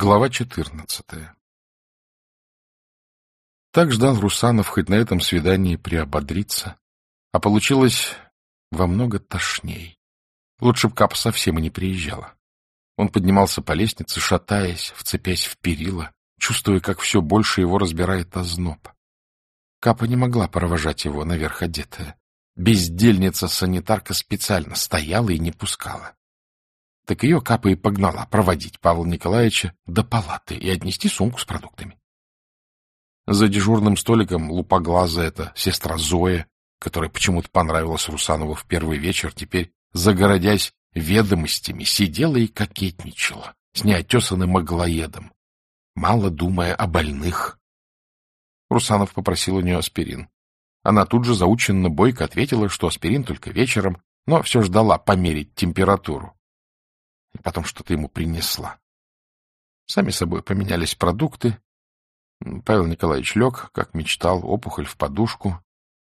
Глава четырнадцатая Так ждал Русанов хоть на этом свидании приободриться, а получилось во много тошней. Лучше б Капа совсем и не приезжала. Он поднимался по лестнице, шатаясь, вцепясь в перила, чувствуя, как все больше его разбирает озноб. Капа не могла провожать его наверх одетая. Бездельница-санитарка специально стояла и не пускала. Так ее Капа и погнала проводить Павла Николаевича до палаты и отнести сумку с продуктами. За дежурным столиком лупоглазая эта сестра Зоя, которая почему-то понравилась Русанову в первый вечер, теперь, загородясь ведомостями, сидела и кокетничала с неотесанным аглоедом, мало думая о больных. Русанов попросил у нее аспирин. Она тут же заученно бойко ответила, что аспирин только вечером, но все ждала померить температуру. Потом что-то ему принесла. Сами собой поменялись продукты. Павел Николаевич лег, как мечтал, опухоль в подушку.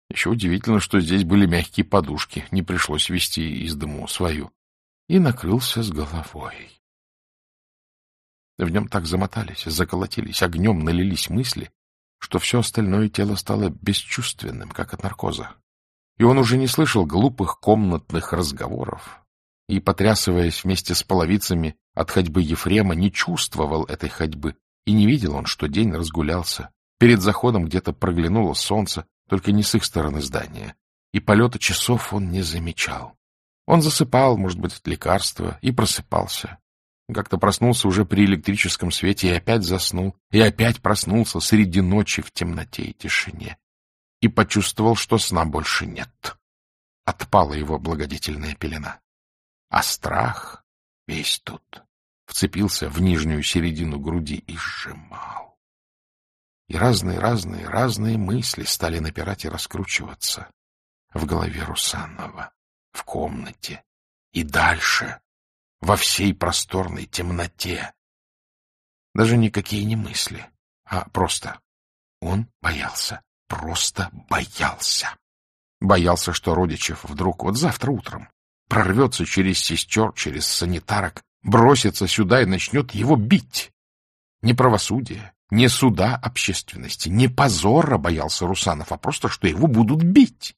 Еще удивительно, что здесь были мягкие подушки, не пришлось вести из дому свою. И накрылся с головой. В нем так замотались, заколотились, огнем налились мысли, что все остальное тело стало бесчувственным, как от наркоза. И он уже не слышал глупых комнатных разговоров, и, потрясываясь вместе с половицами от ходьбы Ефрема, не чувствовал этой ходьбы, и не видел он, что день разгулялся. Перед заходом где-то проглянуло солнце, только не с их стороны здания, и полета часов он не замечал. Он засыпал, может быть, от лекарства, и просыпался. Как-то проснулся уже при электрическом свете и опять заснул, и опять проснулся среди ночи в темноте и тишине. И почувствовал, что сна больше нет. Отпала его благодетельная пелена. А страх весь тут вцепился в нижнюю середину груди и сжимал. И разные-разные, разные мысли стали напирать и раскручиваться в голове Русанова, в комнате и дальше, во всей просторной темноте. Даже никакие не мысли, а просто он боялся, просто боялся. Боялся, что Родичев вдруг вот завтра утром прорвется через сестер, через санитарок, бросится сюда и начнет его бить. Не правосудие, не суда общественности, не позора боялся Русанов, а просто, что его будут бить.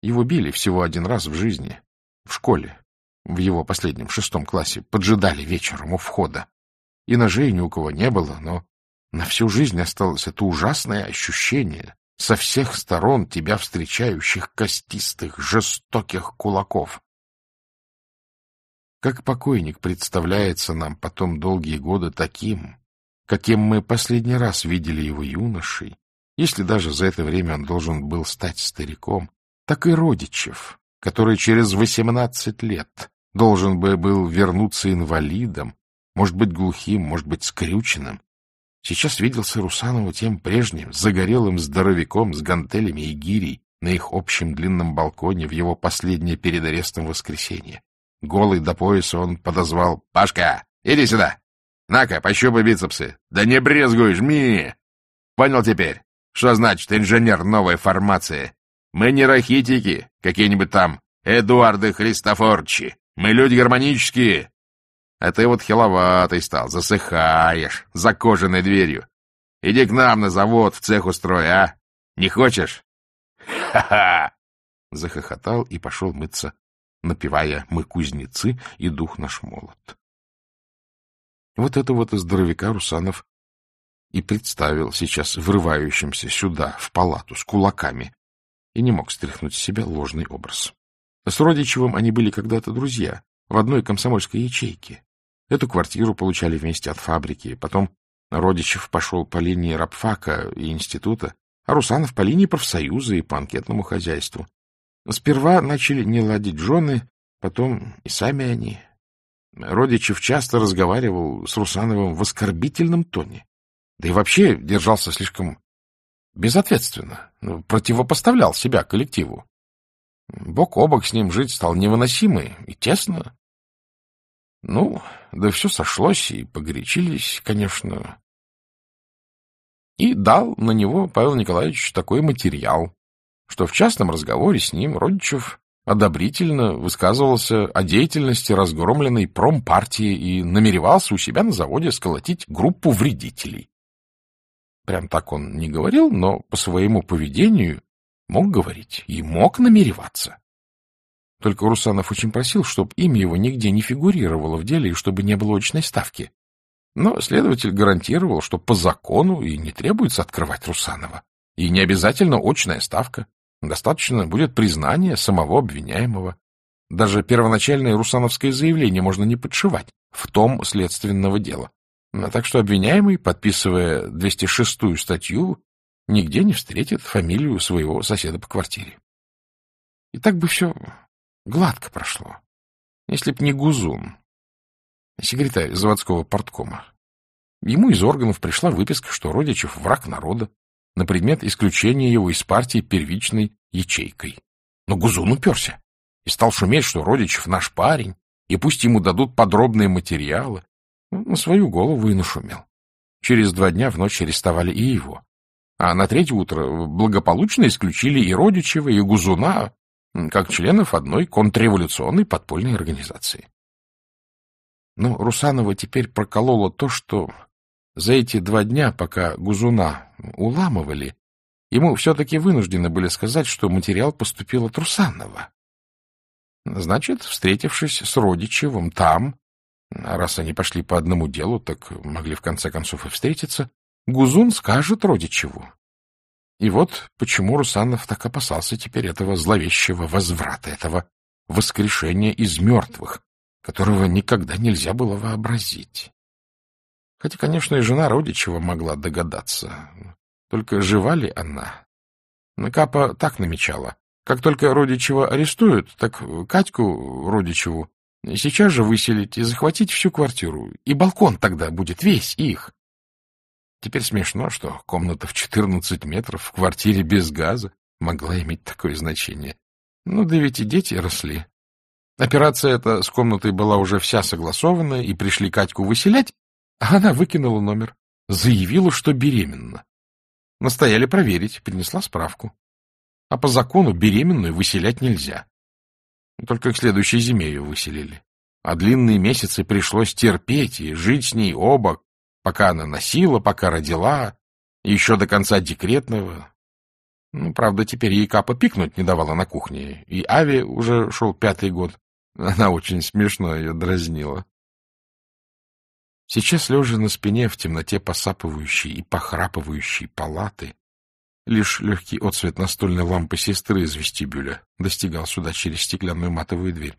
Его били всего один раз в жизни, в школе, в его последнем шестом классе поджидали вечером у входа. И ножей ни у кого не было, но на всю жизнь осталось это ужасное ощущение со всех сторон тебя встречающих костистых, жестоких кулаков. Как покойник представляется нам потом долгие годы таким, каким мы последний раз видели его юношей, если даже за это время он должен был стать стариком, так и родичев, который через восемнадцать лет должен бы был вернуться инвалидом, может быть, глухим, может быть, скрюченным. Сейчас виделся Русанову тем прежним, загорелым здоровяком с гантелями и гирей на их общем длинном балконе в его последнее перед арестом воскресенье. Голый до пояса он подозвал «Пашка, иди сюда! На-ка, пощупай бицепсы! Да не брезгуй, жми!» «Понял теперь, что значит инженер новой формации? Мы не рахитики, какие-нибудь там Эдуарды Христофорчи. Мы люди гармонические. А ты вот хиловатый стал, засыхаешь, за кожаной дверью. Иди к нам на завод, в цех устрой, а? Не хочешь? Ха-ха! Захохотал и пошел мыться, напевая «Мы кузнецы, и дух наш молот». Вот это вот здоровяка Русанов и представил сейчас врывающимся сюда, в палату, с кулаками, и не мог стряхнуть с себя ложный образ. С Родичевым они были когда-то друзья, в одной комсомольской ячейке. Эту квартиру получали вместе от фабрики, потом Родичев пошел по линии рабфака и института, а Русанов по линии профсоюза и по анкетному хозяйству. Сперва начали не ладить жены, потом и сами они. Родичев часто разговаривал с Русановым в оскорбительном тоне, да и вообще держался слишком безответственно, ну, противопоставлял себя коллективу. Бок о бок с ним жить стал невыносимо и тесно. Ну, да все сошлось, и погорячились, конечно. И дал на него Павел Николаевич такой материал, что в частном разговоре с ним Родичев одобрительно высказывался о деятельности разгромленной промпартии и намеревался у себя на заводе сколотить группу вредителей. Прям так он не говорил, но по своему поведению мог говорить и мог намереваться. Только Русанов очень просил, чтобы имя его нигде не фигурировало в деле и чтобы не было очной ставки. Но следователь гарантировал, что по закону и не требуется открывать Русанова. И не обязательно очная ставка. Достаточно будет признание самого обвиняемого. Даже первоначальное русановское заявление можно не подшивать в том следственного дела. Так что обвиняемый, подписывая 206-ю статью, нигде не встретит фамилию своего соседа по квартире. И так бы все гладко прошло, если б не Гузун, секретарь заводского порткома. Ему из органов пришла выписка, что Родичев враг народа, на предмет исключения его из партии первичной ячейкой. Но Гузун уперся и стал шуметь, что Родичев наш парень, и пусть ему дадут подробные материалы. На свою голову и нашумел. Через два дня в ночь арестовали и его. А на третье утро благополучно исключили и Родичева, и Гузуна, как членов одной контрреволюционной подпольной организации. Но Русанова теперь прокололо то, что за эти два дня, пока Гузуна уламывали, ему все-таки вынуждены были сказать, что материал поступил от Русанова. Значит, встретившись с Родичевым там, раз они пошли по одному делу, так могли в конце концов и встретиться, Гузун скажет Родичеву. И вот почему Русанов так опасался теперь этого зловещего возврата, этого воскрешения из мертвых, которого никогда нельзя было вообразить. Хотя, конечно, и жена Родичева могла догадаться. Только жива ли она? Капа так намечала. Как только Родичева арестуют, так Катьку Родичеву сейчас же выселить и захватить всю квартиру. И балкон тогда будет весь их. Теперь смешно, что комната в 14 метров в квартире без газа могла иметь такое значение. Ну да ведь и дети росли. Операция эта с комнатой была уже вся согласована, и пришли Катьку выселять, она выкинула номер, заявила, что беременна. Настояли проверить, принесла справку. А по закону беременную выселять нельзя. Только к следующей зиме ее выселили. А длинные месяцы пришлось терпеть и жить с ней оба, пока она носила, пока родила, еще до конца декретного. Ну, правда, теперь ей Капа пикнуть не давала на кухне, и Ави уже шел пятый год. Она очень смешно ее дразнила. Сейчас, лежа на спине в темноте посапывающей и похрапывающей палаты, лишь легкий отсвет настольной лампы сестры из вестибюля достигал сюда через стеклянную матовую дверь.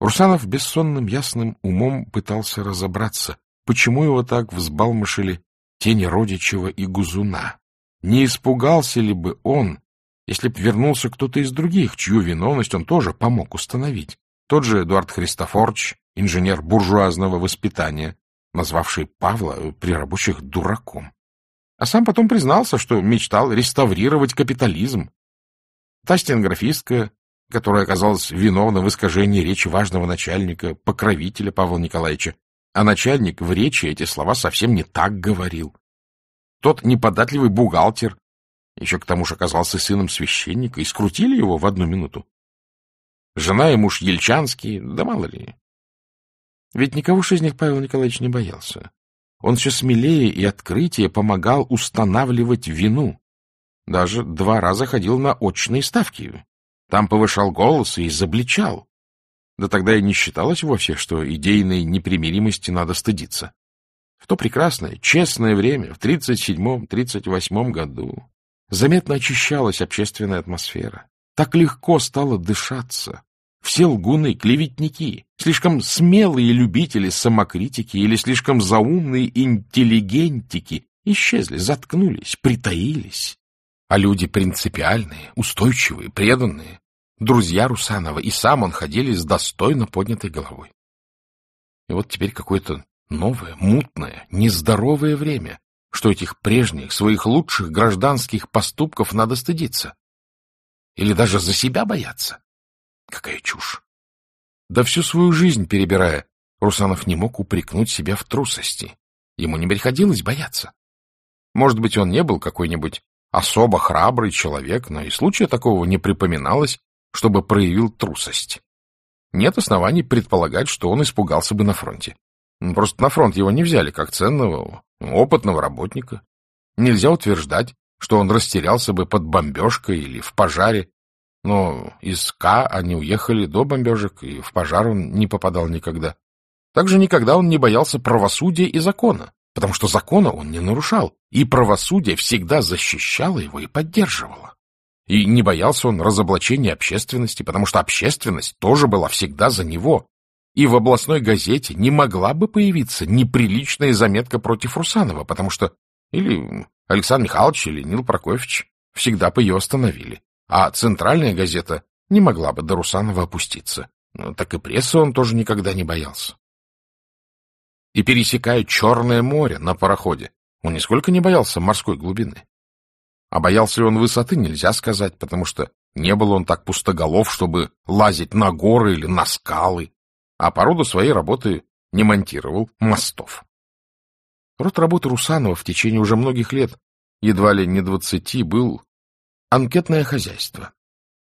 Русанов бессонным ясным умом пытался разобраться, почему его так взбалмошили тени Родичева и Гузуна. Не испугался ли бы он, если б вернулся кто-то из других, чью виновность он тоже помог установить? Тот же Эдуард Христофорович, инженер буржуазного воспитания, назвавший Павла при рабочих дураком. А сам потом признался, что мечтал реставрировать капитализм. Та стенографистка, которая оказалась виновна в искажении речи важного начальника, покровителя Павла Николаевича, а начальник в речи эти слова совсем не так говорил. Тот неподатливый бухгалтер, еще к тому же оказался сыном священника, и скрутили его в одну минуту. Жена и муж ельчанские, да мало ли. Ведь никого из них Павел Николаевич не боялся. Он все смелее и открытие помогал устанавливать вину. Даже два раза ходил на очные ставки. Там повышал голос и изобличал. Да тогда и не считалось вовсе, что идейной непримиримости надо стыдиться. В то прекрасное, честное время, в 37-38 году, заметно очищалась общественная атмосфера. Так легко стало дышаться. Все лгуны, клеветники, слишком смелые любители самокритики или слишком заумные интеллигентики исчезли, заткнулись, притаились. А люди принципиальные, устойчивые, преданные, друзья Русанова, и сам он ходили с достойно поднятой головой. И вот теперь какое-то новое, мутное, нездоровое время, что этих прежних, своих лучших гражданских поступков надо стыдиться. Или даже за себя бояться. Какая чушь! Да всю свою жизнь перебирая, Русанов не мог упрекнуть себя в трусости. Ему не приходилось бояться. Может быть, он не был какой-нибудь особо храбрый человек, но и случая такого не припоминалось, чтобы проявил трусость. Нет оснований предполагать, что он испугался бы на фронте. Просто на фронт его не взяли как ценного, опытного работника. Нельзя утверждать, что он растерялся бы под бомбежкой или в пожаре. Но из К они уехали до бомбежек, и в пожар он не попадал никогда. Также никогда он не боялся правосудия и закона, потому что закона он не нарушал, и правосудие всегда защищало его и поддерживало. И не боялся он разоблачения общественности, потому что общественность тоже была всегда за него. И в областной газете не могла бы появиться неприличная заметка против Русанова, потому что или Александр Михайлович, или Нил Прокофьевич всегда бы ее остановили. А центральная газета не могла бы до Русанова опуститься. Ну, так и прессы он тоже никогда не боялся и пересекая Черное море на пароходе. Он нисколько не боялся морской глубины. А боялся ли он высоты, нельзя сказать, потому что не был он так пустоголов, чтобы лазить на горы или на скалы, а по роду своей работы не монтировал мостов. Род работы Русанова в течение уже многих лет, едва ли не двадцати, был анкетное хозяйство.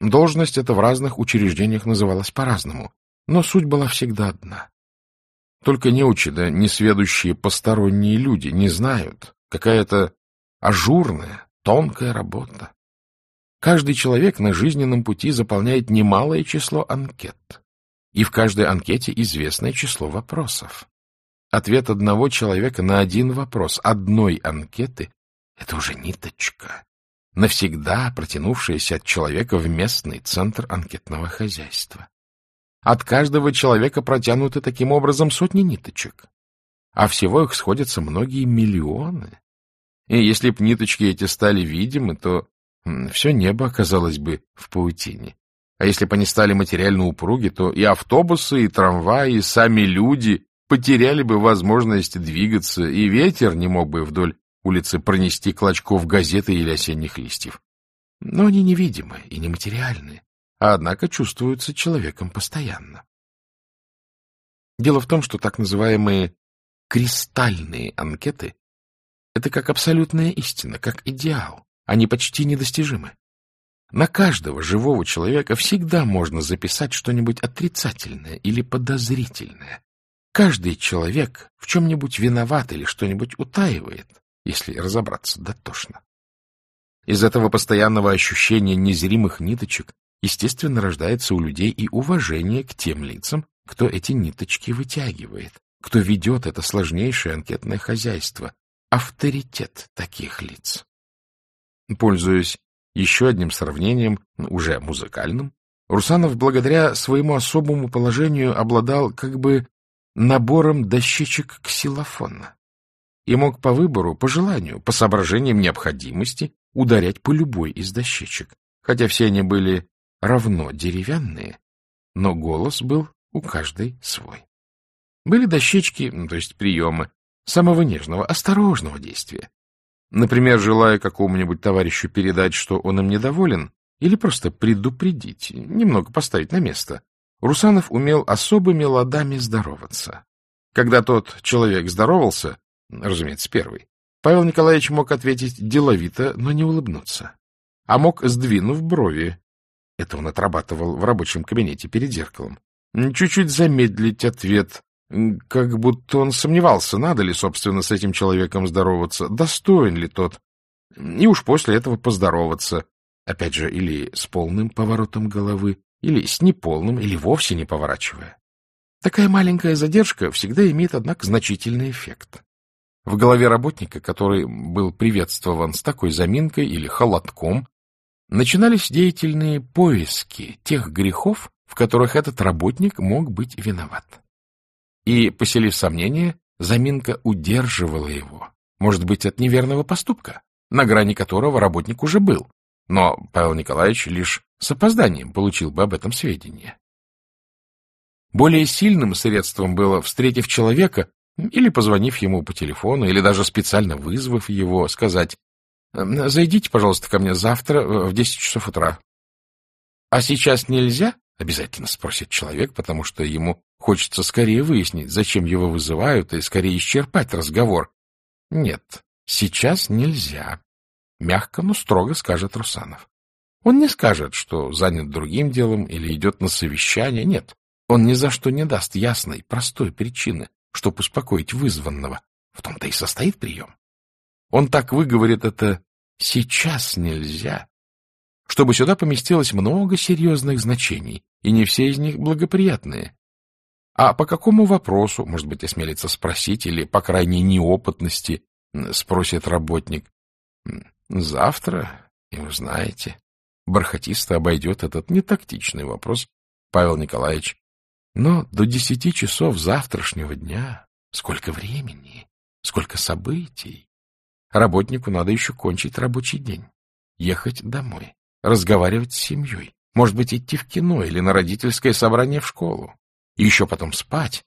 Должность эта в разных учреждениях называлась по-разному, но суть была всегда одна. Только неучи да несведущие посторонние люди не знают. Какая-то ажурная, тонкая работа. Каждый человек на жизненном пути заполняет немалое число анкет. И в каждой анкете известное число вопросов. Ответ одного человека на один вопрос одной анкеты — это уже ниточка, навсегда протянувшаяся от человека в местный центр анкетного хозяйства. От каждого человека протянуты таким образом сотни ниточек. А всего их сходятся многие миллионы. И если б ниточки эти стали видимы, то все небо оказалось бы в паутине. А если бы они стали материально упруги, то и автобусы, и трамваи, и сами люди потеряли бы возможность двигаться, и ветер не мог бы вдоль улицы пронести клочков газеты или осенних листьев. Но они невидимы и нематериальны а однако чувствуются человеком постоянно. Дело в том, что так называемые кристальные анкеты — это как абсолютная истина, как идеал. Они почти недостижимы. На каждого живого человека всегда можно записать что-нибудь отрицательное или подозрительное. Каждый человек в чем-нибудь виноват или что-нибудь утаивает, если разобраться дотошно. Из этого постоянного ощущения незримых ниточек естественно, рождается у людей и уважение к тем лицам, кто эти ниточки вытягивает, кто ведет это сложнейшее анкетное хозяйство, авторитет таких лиц. Пользуясь еще одним сравнением, уже музыкальным, Русанов благодаря своему особому положению обладал как бы набором дощечек ксилофона и мог по выбору, по желанию, по соображениям необходимости ударять по любой из дощечек, хотя все они были равно деревянные, но голос был у каждой свой. Были дощечки, ну, то есть приемы, самого нежного, осторожного действия. Например, желая какому-нибудь товарищу передать, что он им недоволен, или просто предупредить, немного поставить на место, Русанов умел особыми ладами здороваться. Когда тот человек здоровался, разумеется, первый, Павел Николаевич мог ответить деловито, но не улыбнуться. А мог, сдвинув брови, это он отрабатывал в рабочем кабинете перед зеркалом. Чуть-чуть замедлить ответ, как будто он сомневался, надо ли, собственно, с этим человеком здороваться, достоин ли тот. И уж после этого поздороваться, опять же, или с полным поворотом головы, или с неполным, или вовсе не поворачивая. Такая маленькая задержка всегда имеет, однако, значительный эффект. В голове работника, который был приветствован с такой заминкой или холодком, начинались деятельные поиски тех грехов, в которых этот работник мог быть виноват. И, поселив сомнение, заминка удерживала его, может быть, от неверного поступка, на грани которого работник уже был, но Павел Николаевич лишь с опозданием получил бы об этом сведения. Более сильным средством было, встретив человека или позвонив ему по телефону, или даже специально вызвав его, сказать Эм, зайдите, пожалуйста, ко мне завтра э, в десять часов утра. — А сейчас нельзя? — обязательно спросит человек, потому что ему хочется скорее выяснить, зачем его вызывают, и скорее исчерпать разговор. — Нет, сейчас нельзя. Мягко, но строго скажет Русанов. Он не скажет, что занят другим делом или идет на совещание. Нет, он ни за что не даст ясной, простой причины, чтобы успокоить вызванного. В том-то и состоит прием. Он так выговорит это «сейчас нельзя», чтобы сюда поместилось много серьезных значений, и не все из них благоприятные. А по какому вопросу, может быть, осмелится спросить, или, по крайней неопытности, спросит работник. Завтра, и узнаете. Бархатисто обойдет этот нетактичный вопрос Павел Николаевич. Но до десяти часов завтрашнего дня сколько времени, сколько событий. Работнику надо еще кончить рабочий день, ехать домой, разговаривать с семьей, может быть, идти в кино или на родительское собрание в школу. И еще потом спать,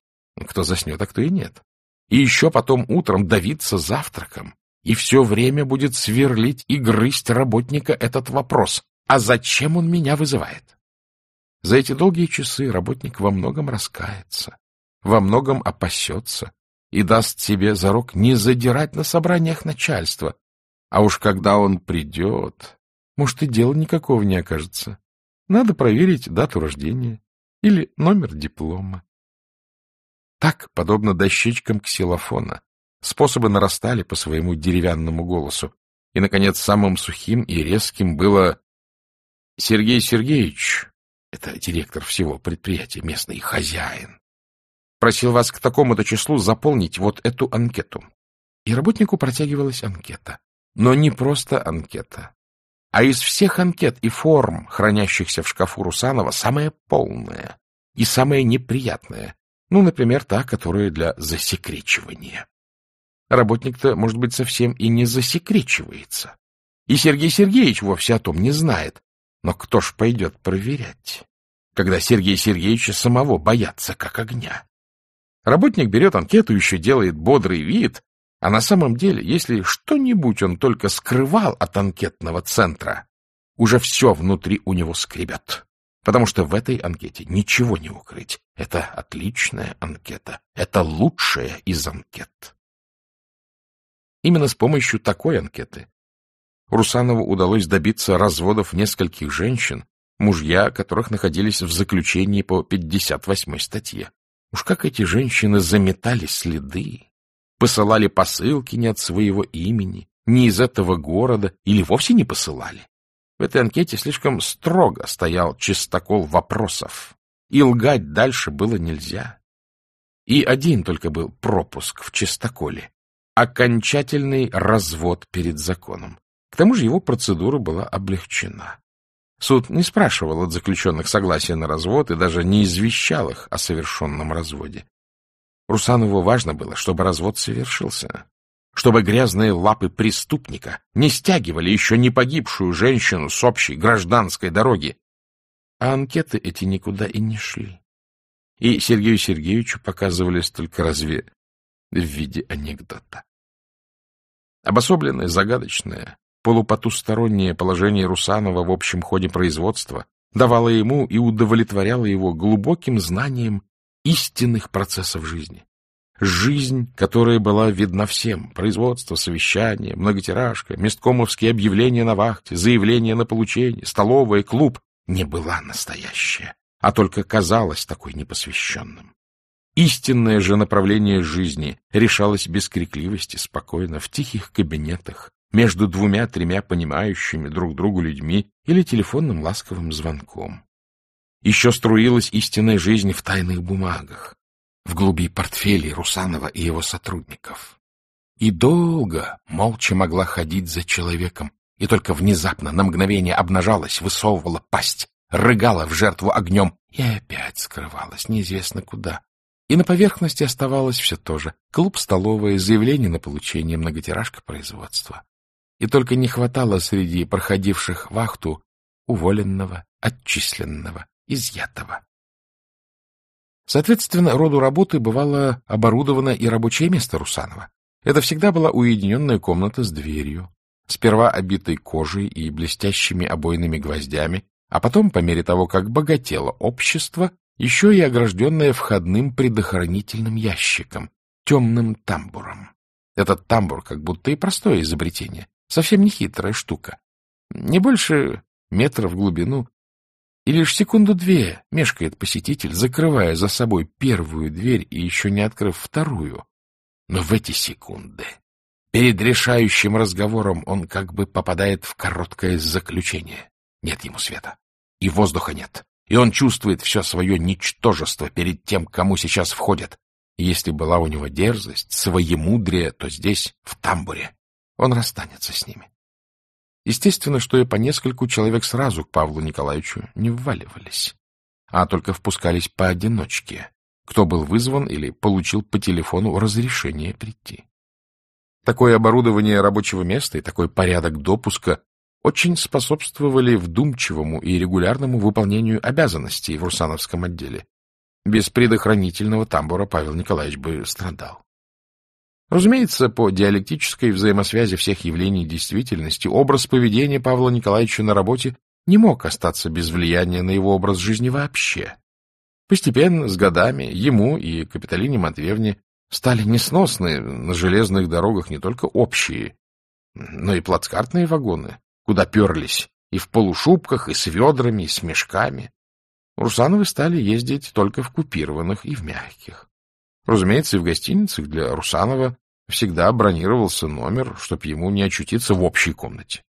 кто заснет, а кто и нет. И еще потом утром давиться завтраком. И все время будет сверлить и грызть работника этот вопрос. А зачем он меня вызывает? За эти долгие часы работник во многом раскается, во многом опасется и даст себе зарок не задирать на собраниях начальства. А уж когда он придет, может, и дела никакого не окажется. Надо проверить дату рождения или номер диплома. Так, подобно дощечкам ксилофона, способы нарастали по своему деревянному голосу, и, наконец, самым сухим и резким было «Сергей Сергеевич, это директор всего предприятия, местный хозяин, просил вас к такому-то числу заполнить вот эту анкету». И работнику протягивалась анкета. Но не просто анкета, а из всех анкет и форм, хранящихся в шкафу Русанова, самая полная и самая неприятная. Ну, например, та, которая для засекречивания. Работник-то, может быть, совсем и не засекречивается. И Сергей Сергеевич вовсе о том не знает. Но кто ж пойдет проверять, когда Сергея Сергеевича самого боятся как огня? Работник берет анкету, еще делает бодрый вид, а на самом деле, если что-нибудь он только скрывал от анкетного центра, уже все внутри у него скребет. Потому что в этой анкете ничего не укрыть. Это отличная анкета. Это лучшая из анкет. Именно с помощью такой анкеты Русанову удалось добиться разводов нескольких женщин, мужья которых находились в заключении по 58 статье. Уж как эти женщины заметали следы, посылали посылки не от своего имени, не из этого города или вовсе не посылали. В этой анкете слишком строго стоял чистокол вопросов, и лгать дальше было нельзя. И один только был пропуск в чистоколе — окончательный развод перед законом. К тому же его процедура была облегчена. Суд не спрашивал от заключенных согласия на развод и даже не извещал их о совершенном разводе. Русанову важно было, чтобы развод совершился, чтобы грязные лапы преступника не стягивали еще не погибшую женщину с общей гражданской дороги. А анкеты эти никуда и не шли. И Сергею Сергеевичу показывались только разве в виде анекдота. Обособленное, загадочное, полупотустороннее положение Русанова в общем ходе производства давало ему и удовлетворяло его глубоким знанием истинных процессов жизни. Жизнь, которая была видна всем. Производство, совещание, многотиражка, месткомовские объявления на вахте, заявления на получение, столовая, клуб не была настоящая, а только казалась такой непосвященным. Истинное же направление жизни решалось без крикливости, спокойно, в тихих кабинетах, между двумя-тремя понимающими друг другу людьми или телефонным ласковым звонком. Еще струилась истинная жизнь в тайных бумагах, в глуби портфелей Русанова и его сотрудников. И долго молча могла ходить за человеком, и только внезапно на мгновение обнажалась, высовывала пасть, рыгала в жертву огнем и опять скрывалась неизвестно куда. И на поверхности оставалось все то же. Клуб-столовая, заявление на получение многотиражка производства. И только не хватало среди проходивших вахту уволенного, отчисленного, изъятого. Соответственно, роду работы бывало оборудовано и рабочее место Русанова. Это всегда была уединенная комната с дверью, сперва обитой кожей и блестящими обойными гвоздями, а потом, по мере того, как богатело общество, еще и огражденное входным предохранительным ящиком, темным тамбуром. Этот тамбур как будто и простое изобретение, совсем не хитрая штука. Не больше метра в глубину, и лишь секунду-две мешкает посетитель, закрывая за собой первую дверь и еще не открыв вторую. Но в эти секунды перед решающим разговором он как бы попадает в короткое заключение. Нет ему света, и воздуха нет, и он чувствует все свое ничтожество перед тем, кому сейчас входят. Если была у него дерзость, своемудрие, то здесь, в тамбуре, он расстанется с ними. Естественно, что и по нескольку человек сразу к Павлу Николаевичу не вваливались, а только впускались поодиночке, кто был вызван или получил по телефону разрешение прийти. Такое оборудование рабочего места и такой порядок допуска очень способствовали вдумчивому и регулярному выполнению обязанностей в Русановском отделе. Без предохранительного тамбура Павел Николаевич бы страдал. Разумеется, по диалектической взаимосвязи всех явлений действительности образ поведения Павла Николаевича на работе не мог остаться без влияния на его образ жизни вообще. Постепенно, с годами, ему и Капитолине Матвеевне стали несносны на железных дорогах не только общие, но и плацкартные вагоны, куда перлись и в полушубках, и с ведрами, и с мешками. Русановы стали ездить только в купированных и в мягких. Разумеется, и в гостиницах для Русанова всегда бронировался номер, чтобы ему не очутиться в общей комнате.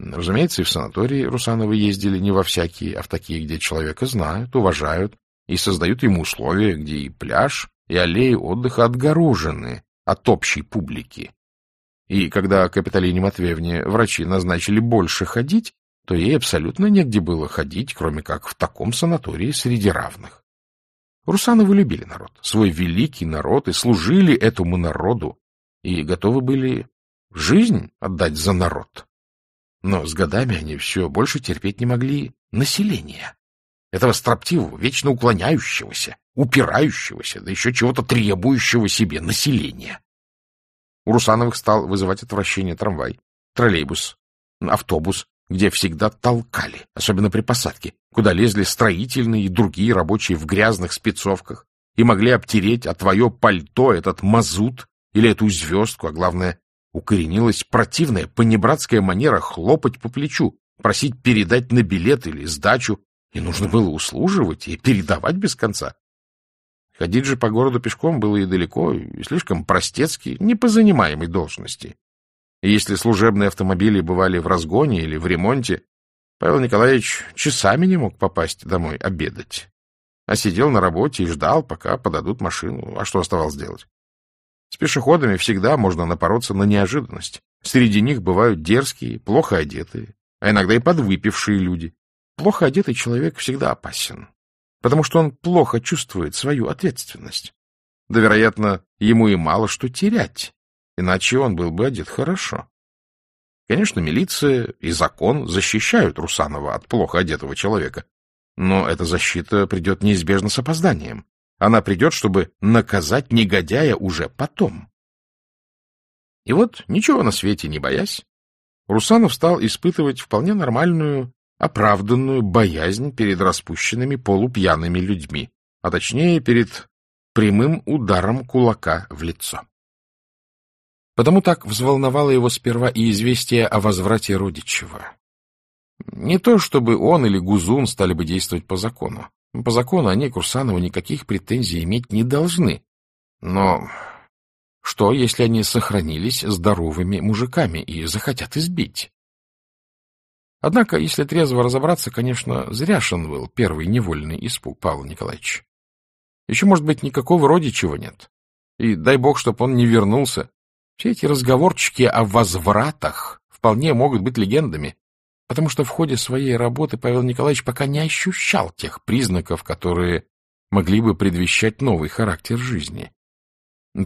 Разумеется, и в санатории Русановы ездили не во всякие, а в такие, где человека знают, уважают и создают ему условия, где и пляж, и аллеи отдыха отгорожены от общей публики. И когда Капитолине Матвеевне врачи назначили больше ходить, то ей абсолютно негде было ходить, кроме как в таком санатории среди равных. Русановы любили народ, свой великий народ, и служили этому народу, и готовы были жизнь отдать за народ. Но с годами они все больше терпеть не могли населения. Этого строптивого, вечно уклоняющегося, упирающегося, да еще чего-то требующего себе населения. У Русановых стал вызывать отвращение трамвай, троллейбус, автобус, где всегда толкали, особенно при посадке, куда лезли строительные и другие рабочие в грязных спецовках и могли обтереть о твое пальто этот мазут или эту звездку, а главное, укоренилась противная понебратская манера хлопать по плечу, просить передать на билет или сдачу, и нужно было услуживать и передавать без конца. Ходить же по городу пешком было и далеко, и слишком простецки, не по занимаемой должности. И если служебные автомобили бывали в разгоне или в ремонте, Павел Николаевич часами не мог попасть домой обедать, а сидел на работе и ждал, пока подадут машину. А что оставалось делать? С пешеходами всегда можно напороться на неожиданность. Среди них бывают дерзкие, плохо одетые, а иногда и подвыпившие люди. Плохо одетый человек всегда опасен, потому что он плохо чувствует свою ответственность. Да, вероятно, ему и мало что терять, иначе он был бы одет хорошо. Конечно, милиция и закон защищают Русанова от плохо одетого человека, но эта защита придет неизбежно с опозданием. Она придет, чтобы наказать негодяя уже потом. И вот, ничего на свете не боясь, Русанов стал испытывать вполне нормальную, оправданную боязнь перед распущенными полупьяными людьми, а точнее перед прямым ударом кулака в лицо. Потому так взволновало его сперва и известие о возврате Родичева. Не то, чтобы он или Гузун стали бы действовать по закону. По закону они Курсанову никаких претензий иметь не должны. Но что, если они сохранились здоровыми мужиками и захотят избить? Однако, если трезво разобраться, конечно, зряшен был первый невольный испуг Павла Николаевича. Еще, может быть, никакого родичева нет. И дай бог, чтоб он не вернулся, все эти разговорчики о возвратах вполне могут быть легендами, потому что в ходе своей работы Павел Николаевич пока не ощущал тех признаков, которые могли бы предвещать новый характер жизни.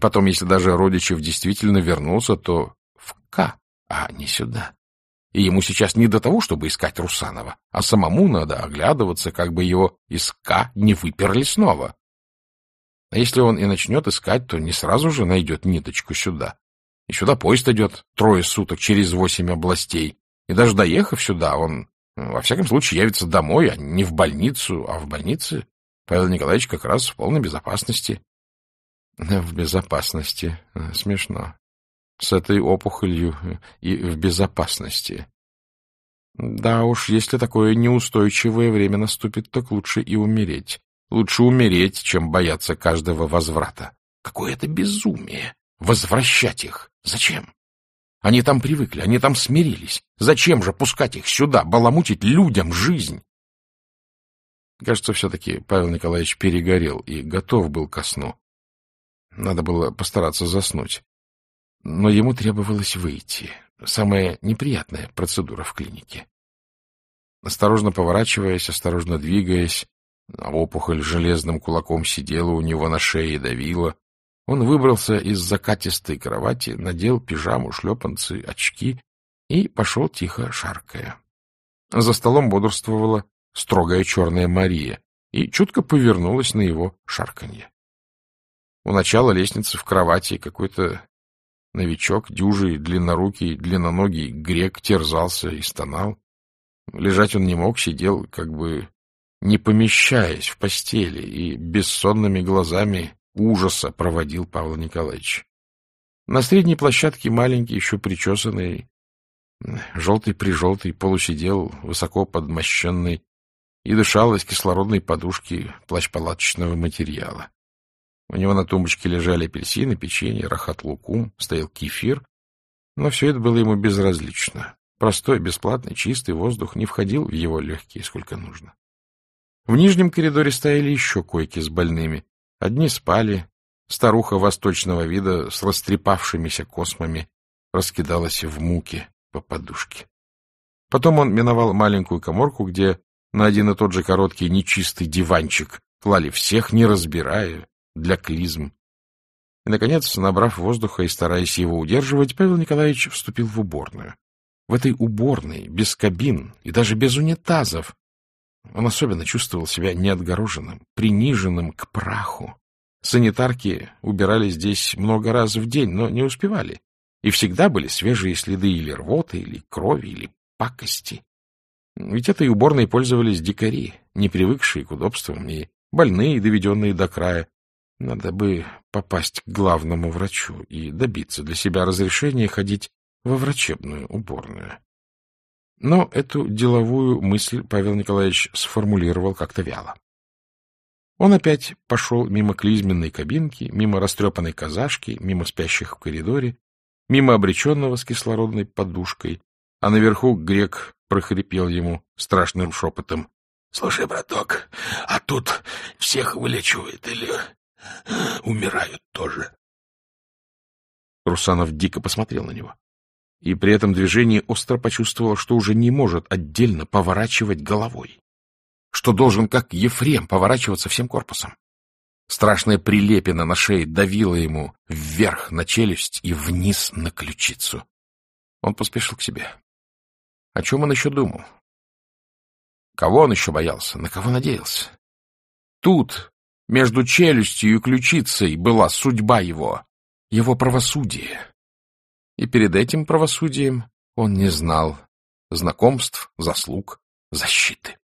Потом, если даже Родичев действительно вернулся, то в К, а не сюда. И ему сейчас не до того, чтобы искать Русанова, а самому надо оглядываться, как бы его из К не выперли снова. А если он и начнет искать, то не сразу же найдет ниточку сюда. И сюда поезд идет трое суток через восемь областей. И даже доехав сюда, он, во всяком случае, явится домой, а не в больницу. А в больнице Павел Николаевич как раз в полной безопасности. В безопасности. Смешно. С этой опухолью и в безопасности. Да уж, если такое неустойчивое время наступит, так лучше и умереть. Лучше умереть, чем бояться каждого возврата. Какое это безумие! Возвращать их! Зачем? Они там привыкли, они там смирились. Зачем же пускать их сюда, баламутить людям жизнь? Кажется, все-таки Павел Николаевич перегорел и готов был ко сну. Надо было постараться заснуть. Но ему требовалось выйти. Самая неприятная процедура в клинике. Осторожно поворачиваясь, осторожно двигаясь, а опухоль железным кулаком сидела у него на шее и давила, он выбрался из закатистой кровати, надел пижаму, шлепанцы, очки и пошел тихо шаркая. За столом бодрствовала строгая черная Мария и чутко повернулась на его шарканье. У начала лестницы в кровати какой-то новичок, дюжий, длиннорукий, длинноногий грек терзался и стонал. Лежать он не мог, сидел, как бы не помещаясь в постели, и бессонными глазами ужаса проводил Павла Николаевич. На средней площадке маленький, еще причесанный, желтый-прижелтый, полусидел, высоко подмощенный, и дышал из кислородной подушки плащ-палаточного материала. У него на тумбочке лежали апельсины, печенье, рахат-лукум, стоял кефир, но все это было ему безразлично. Простой, бесплатный, чистый воздух не входил в его легкие сколько нужно. В нижнем коридоре стояли еще койки с больными. Одни спали, старуха восточного вида с растрепавшимися космами раскидалась в муке по подушке. Потом он миновал маленькую коморку, где на один и тот же короткий нечистый диванчик клали всех, не разбирая, для клизм. И, наконец, набрав воздуха и стараясь его удерживать, Павел Николаевич вступил в уборную. В этой уборной, без кабин и даже без унитазов, он особенно чувствовал себя неотгороженным, приниженным к праху. Санитарки убирали здесь много раз в день, но не успевали. И всегда были свежие следы или рвоты, или крови, или пакости. Ведь этой уборной пользовались дикари, не привыкшие к удобствам, и больные, доведенные до края. Надо бы попасть к главному врачу и добиться для себя разрешения ходить во врачебную уборную. Но эту деловую мысль Павел Николаевич сформулировал как-то вяло. Он опять пошел мимо клизменной кабинки, мимо растрепанной казашки, мимо спящих в коридоре, мимо обреченного с кислородной подушкой, а наверху грек прохрипел ему страшным шепотом. — Слушай, браток, а тут всех вылечивают или умирают тоже? Русанов дико посмотрел на него и при этом движении остро почувствовал, что уже не может отдельно поворачивать головой, что должен, как Ефрем, поворачиваться всем корпусом. Страшная прилепина на шее давила ему вверх на челюсть и вниз на ключицу. Он поспешил к себе. О чем он еще думал? Кого он еще боялся? На кого надеялся? Тут, между челюстью и ключицей, была судьба его, его правосудие. И перед этим правосудием он не знал знакомств, заслуг, защиты.